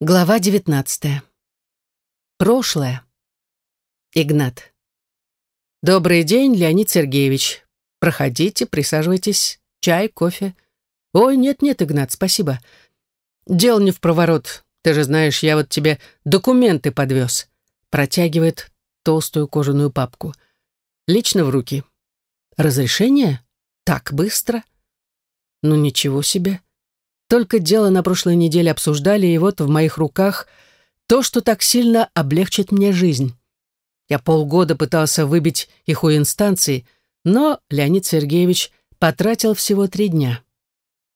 Глава девятнадцатая. Прошлое. Игнат. Добрый день, Леонид Сергеевич. Проходите, присаживайтесь. Чай, кофе. Ой, нет-нет, Игнат, спасибо. Дел не в проворот. Ты же знаешь, я вот тебе документы подвез. Протягивает толстую кожаную папку. Лично в руки. Разрешение? Так быстро? Ну ничего себе. Только дело на прошлой неделе обсуждали, и вот в моих руках то, что так сильно облегчит мне жизнь. Я полгода пытался выбить их у инстанции, но Леонид Сергеевич потратил всего три дня.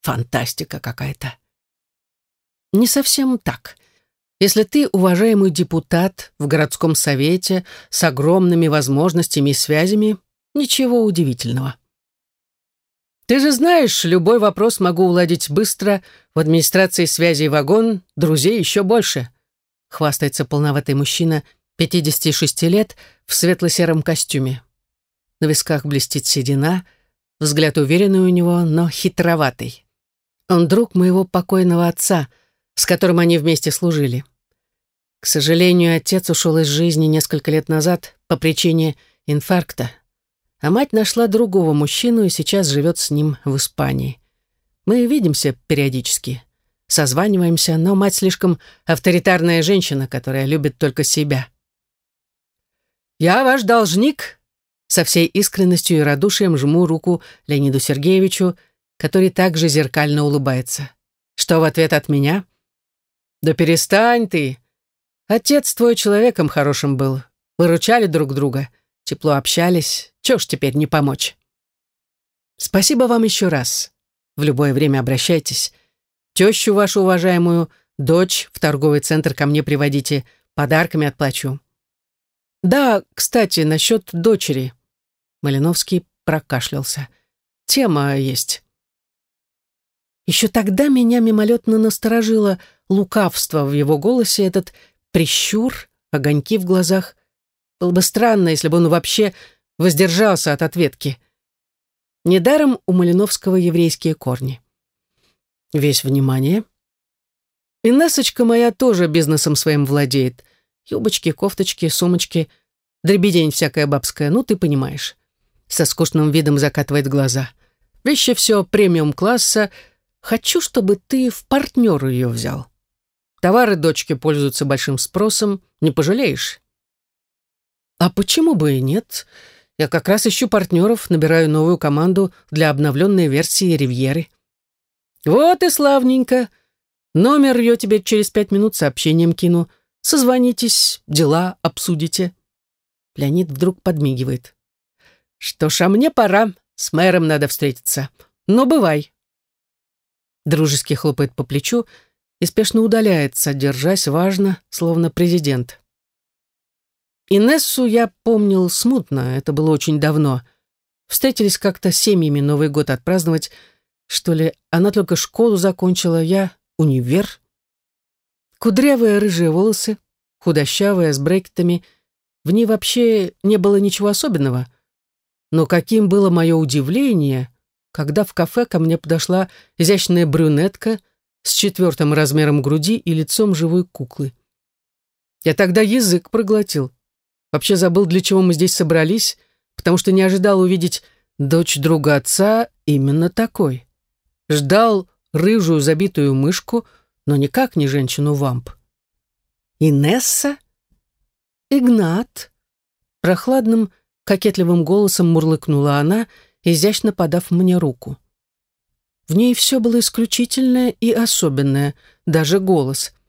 Фантастика какая-то. Не совсем так. Если ты, уважаемый депутат в городском совете с огромными возможностями и связями, ничего удивительного. Ты же знаешь, любой вопрос могу уладить быстро, в администрации связи вагон, друзей еще больше. Хвастается полноватый мужчина, 56 лет, в светло-сером костюме. На висках блестит седина, взгляд уверенный у него, но хитроватый. Он друг моего покойного отца, с которым они вместе служили. К сожалению, отец ушел из жизни несколько лет назад по причине инфаркта, а мать нашла другого мужчину и сейчас живет с ним в Испании. Мы видимся периодически, созваниваемся, но мать слишком авторитарная женщина, которая любит только себя. «Я ваш должник», со всей искренностью и радушием жму руку Леониду Сергеевичу, который также зеркально улыбается. Что в ответ от меня? «Да перестань ты! Отец твой человеком хорошим был. Выручали друг друга, тепло общались. Чего ж теперь не помочь? Спасибо вам еще раз. В любое время обращайтесь. Тещу вашу уважаемую, дочь в торговый центр ко мне приводите, подарками отплачу. Да, кстати, насчет дочери. Малиновский прокашлялся. Тема есть. Еще тогда меня мимолетно насторожило лукавство в его голосе, этот прищур, огоньки в глазах. Было бы странно, если бы он вообще воздержался от ответки. Недаром у Малиновского еврейские корни. Весь внимание. Инессочка моя тоже бизнесом своим владеет. Юбочки, кофточки, сумочки, дребедень всякая бабская, ну ты понимаешь. Со скучным видом закатывает глаза. Вещи все премиум-класса. Хочу, чтобы ты в партнеры ее взял. Товары дочки пользуются большим спросом, не пожалеешь. А почему бы и нет? Я как раз ищу партнеров, набираю новую команду для обновленной версии «Ривьеры». Вот и славненько. Номер ее тебе через пять минут сообщением кину. Созвонитесь, дела обсудите. Леонид вдруг подмигивает. Что ж, а мне пора. С мэром надо встретиться. Но бывай. Дружески хлопает по плечу и спешно удаляется, держась важно, словно президент. Инессу я помнил смутно, это было очень давно. Встретились как-то семьями Новый год отпраздновать, что ли. Она только школу закончила, я универ. Кудрявые рыжие волосы, худощавая, с брекетами. В ней вообще не было ничего особенного. Но каким было мое удивление, когда в кафе ко мне подошла изящная брюнетка с четвертым размером груди и лицом живой куклы. Я тогда язык проглотил. Вообще забыл, для чего мы здесь собрались, потому что не ожидал увидеть дочь друга отца именно такой. Ждал рыжую забитую мышку, но никак не женщину-вамп. «Инесса? Игнат?» Прохладным, кокетливым голосом мурлыкнула она, изящно подав мне руку. В ней все было исключительное и особенное, даже голос —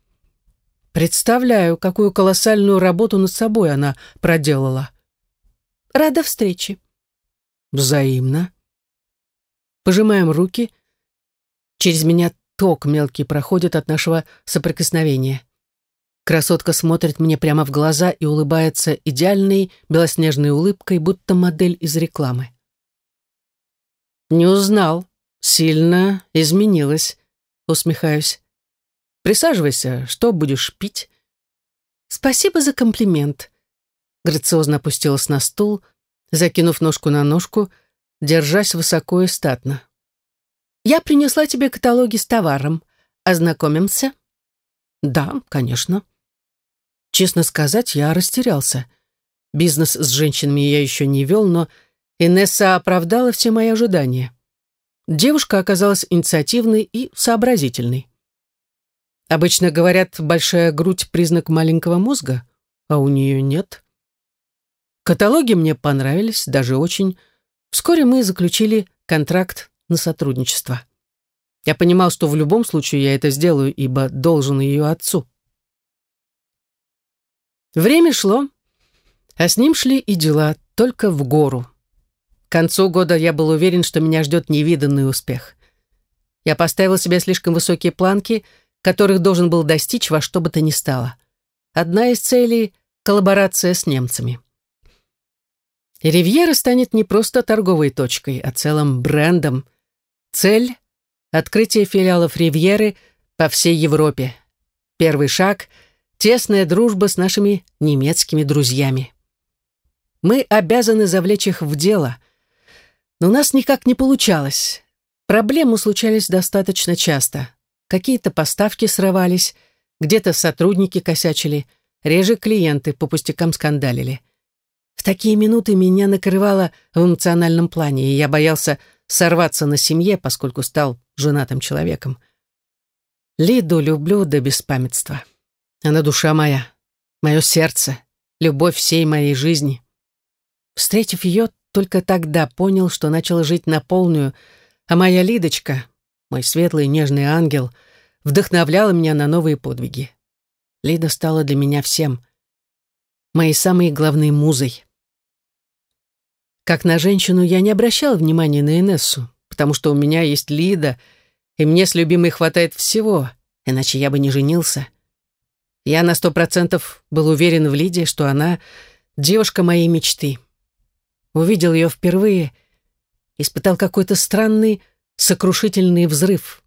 Представляю, какую колоссальную работу над собой она проделала. Рада встрече. Взаимно. Пожимаем руки. Через меня ток мелкий проходит от нашего соприкосновения. Красотка смотрит мне прямо в глаза и улыбается идеальной белоснежной улыбкой, будто модель из рекламы. «Не узнал. Сильно изменилась», — усмехаюсь. Присаживайся, что будешь пить?» «Спасибо за комплимент». Грациозно опустилась на стул, закинув ножку на ножку, держась высоко и статно. «Я принесла тебе каталоги с товаром. Ознакомимся?» Да, конечно. Честно сказать, я растерялся. Бизнес с женщинами я еще не вел, но Инесса оправдала все мои ожидания. Девушка оказалась инициативной и сообразительной. Обычно говорят, большая грудь — признак маленького мозга, а у нее нет. Каталоги мне понравились, даже очень. Вскоре мы заключили контракт на сотрудничество. Я понимал, что в любом случае я это сделаю, ибо должен ее отцу. Время шло, а с ним шли и дела только в гору. К концу года я был уверен, что меня ждет невиданный успех. Я поставил себе слишком высокие планки, которых должен был достичь во что бы то ни стало. Одна из целей — коллаборация с немцами. Ривьера станет не просто торговой точкой, а целым брендом. Цель — открытие филиалов Ривьеры по всей Европе. Первый шаг — тесная дружба с нашими немецкими друзьями. Мы обязаны завлечь их в дело. Но у нас никак не получалось. Проблемы случались достаточно часто. Какие-то поставки срывались, где-то сотрудники косячили, реже клиенты по пустякам скандалили. В такие минуты меня накрывало в эмоциональном плане, и я боялся сорваться на семье, поскольку стал женатым человеком. Лиду люблю до беспамятства. Она душа моя, мое сердце, любовь всей моей жизни. Встретив ее, только тогда понял, что начал жить на полную, а моя Лидочка, мой светлый нежный ангел, вдохновляла меня на новые подвиги. Лида стала для меня всем — моей самой главной музой. Как на женщину я не обращала внимания на Инессу, потому что у меня есть Лида, и мне с любимой хватает всего, иначе я бы не женился. Я на сто процентов был уверен в Лиде, что она девушка моей мечты. Увидел ее впервые, испытал какой-то странный, сокрушительный взрыв.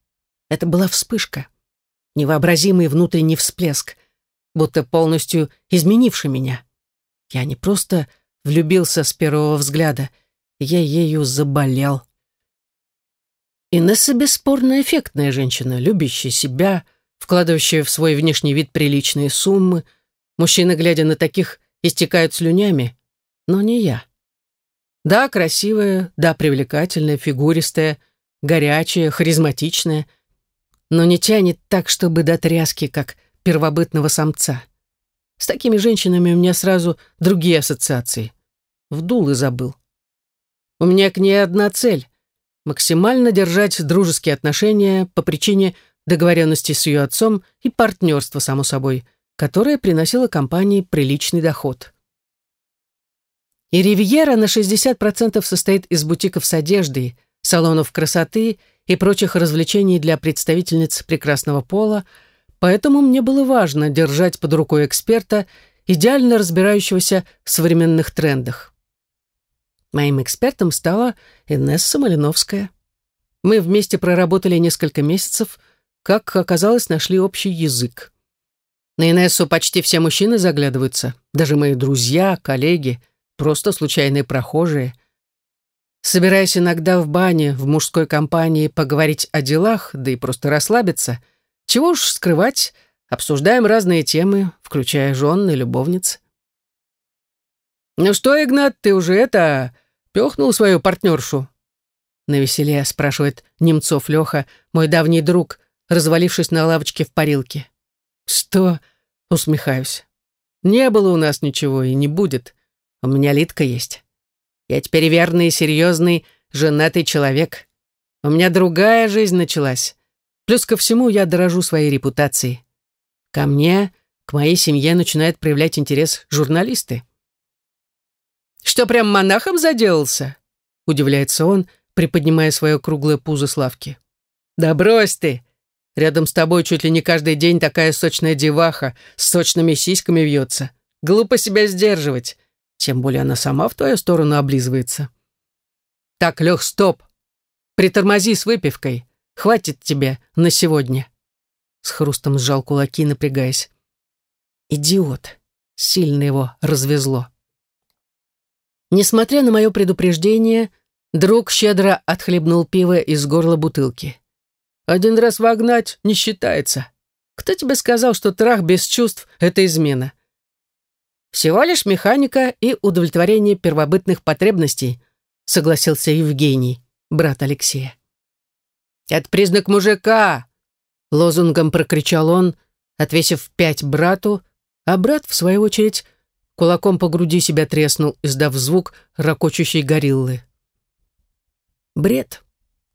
Это была вспышка, невообразимый внутренний всплеск — будто полностью изменивший меня. Я не просто влюбился с первого взгляда, я ею заболел. Инесса бесспорно эффектная женщина, любящая себя, вкладывающая в свой внешний вид приличные суммы. Мужчины, глядя на таких, истекают слюнями, но не я. Да, красивая, да, привлекательная, фигуристая, горячая, харизматичная, но не тянет так, чтобы до тряски, как первобытного самца. С такими женщинами у меня сразу другие ассоциации. Вдул и забыл. У меня к ней одна цель — максимально держать дружеские отношения по причине договоренности с ее отцом и партнерства, само собой, которое приносило компании приличный доход. И «Ривьера» на 60% состоит из бутиков с одеждой, салонов красоты и прочих развлечений для представительниц прекрасного пола, Поэтому мне было важно держать под рукой эксперта, идеально разбирающегося в современных трендах. Моим экспертом стала Инесса Малиновская. Мы вместе проработали несколько месяцев, как оказалось, нашли общий язык. На Инессу почти все мужчины заглядываются, даже мои друзья, коллеги, просто случайные прохожие. Собираясь иногда в бане, в мужской компании поговорить о делах, да и просто расслабиться — чего уж скрывать, обсуждаем разные темы, включая жен и любовниц. «Ну что, Игнат, ты уже это... пёхнул свою партнершу?» На веселе спрашивает Немцов Леха, мой давний друг, развалившись на лавочке в парилке. «Что?» — усмехаюсь. «Не было у нас ничего и не будет. У меня Литка есть. Я теперь верный, серьезный, женатый человек. У меня другая жизнь началась. Плюс ко всему я дорожу своей репутацией. Ко мне, к моей семье начинают проявлять интерес журналисты. «Что, прям монахом заделался?» — удивляется он, приподнимая свое круглое пузо Славки. «Да брось ты! Рядом с тобой чуть ли не каждый день такая сочная деваха с сочными сиськами вьется. Глупо себя сдерживать. Тем более она сама в твою сторону облизывается. Так, Лех, стоп. Притормози с выпивкой. Хватит тебе на сегодня. С хрустом сжал кулаки, напрягаясь. Идиот. Сильно его развезло. Несмотря на мое предупреждение, друг щедро отхлебнул пиво из горла бутылки. «Один раз вогнать не считается. Кто тебе сказал, что трах без чувств — это измена? Всего лишь механика и удовлетворение первобытных потребностей, согласился Евгений, брат Алексея. «Это признак мужика!» — лозунгом прокричал он, отвесив пять брату, а брат, в свою очередь, кулаком по груди себя треснул, издав звук ракочущей гориллы. Бред.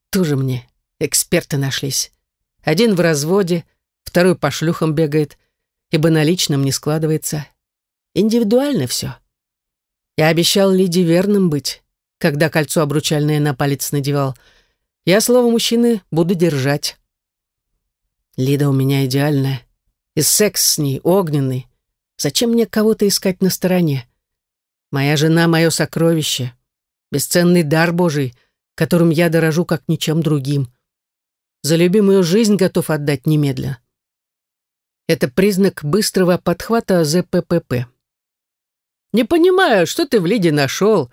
Тоже мне. Эксперты нашлись. Один в разводе, второй по шлюхам бегает, ибо на личном не складывается. Индивидуально все. Я обещал Лиде верным быть, когда кольцо обручальное на палец надевал. Я слово мужчины буду держать. Лида у меня идеальная. И секс с ней огненный. Зачем мне кого-то искать на стороне? Моя жена — мое сокровище. Бесценный дар Божий, которым я дорожу как ничем другим. За любимую жизнь готов отдать немедля. Это признак быстрого подхвата ЗППП. Не понимаю, что ты в Лиде нашел.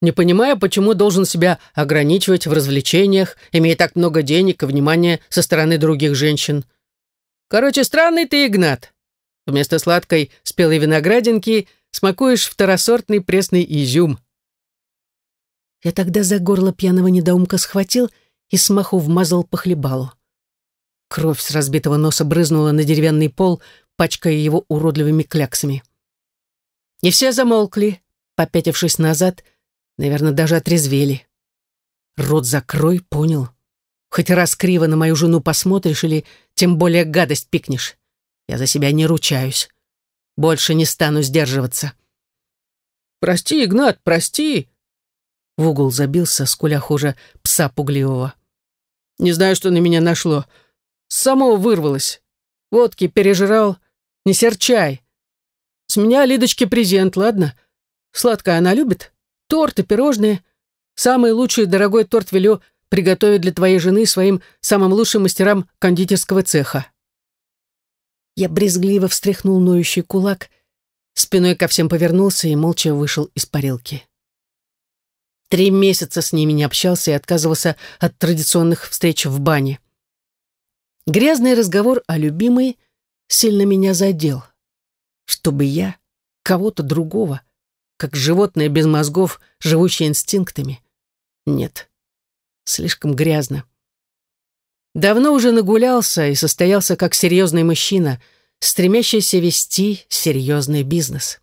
Не понимаю, почему должен себя ограничивать в развлечениях, имея так много денег и внимания со стороны других женщин. Короче, странный ты, Игнат. Вместо сладкой спелой виноградинки смакуешь второсортный пресный изюм. Я тогда за горло пьяного недоумка схватил и смаху вмазал по хлебалу. Кровь с разбитого носа брызнула на деревянный пол, пачкая его уродливыми кляксами. Не все замолкли, попятившись назад, наверное, даже отрезвели. Рот закрой, понял. Хоть раз криво на мою жену посмотришь или тем более гадость пикнешь. Я за себя не ручаюсь. Больше не стану сдерживаться. «Прости, Игнат, прости!» В угол забился, скуля хуже пса пугливого. «Не знаю, что на меня нашло. С самого вырвалось. Водки пережрал. Не серчай. С меня Лидочке презент, ладно? Сладкое она любит. Торты, пирожные. Самый лучший дорогой торт велю приготовить для твоей жены своим самым лучшим мастерам кондитерского цеха. Я брезгливо встряхнул ноющий кулак, спиной ко всем повернулся и молча вышел из парилки. Три месяца с ними не общался и отказывался от традиционных встреч в бане. Грязный разговор о любимой сильно меня задел чтобы я кого-то другого, как животное без мозгов, живущее инстинктами. Нет, слишком грязно. Давно уже нагулялся и состоялся как серьезный мужчина, стремящийся вести серьезный бизнес.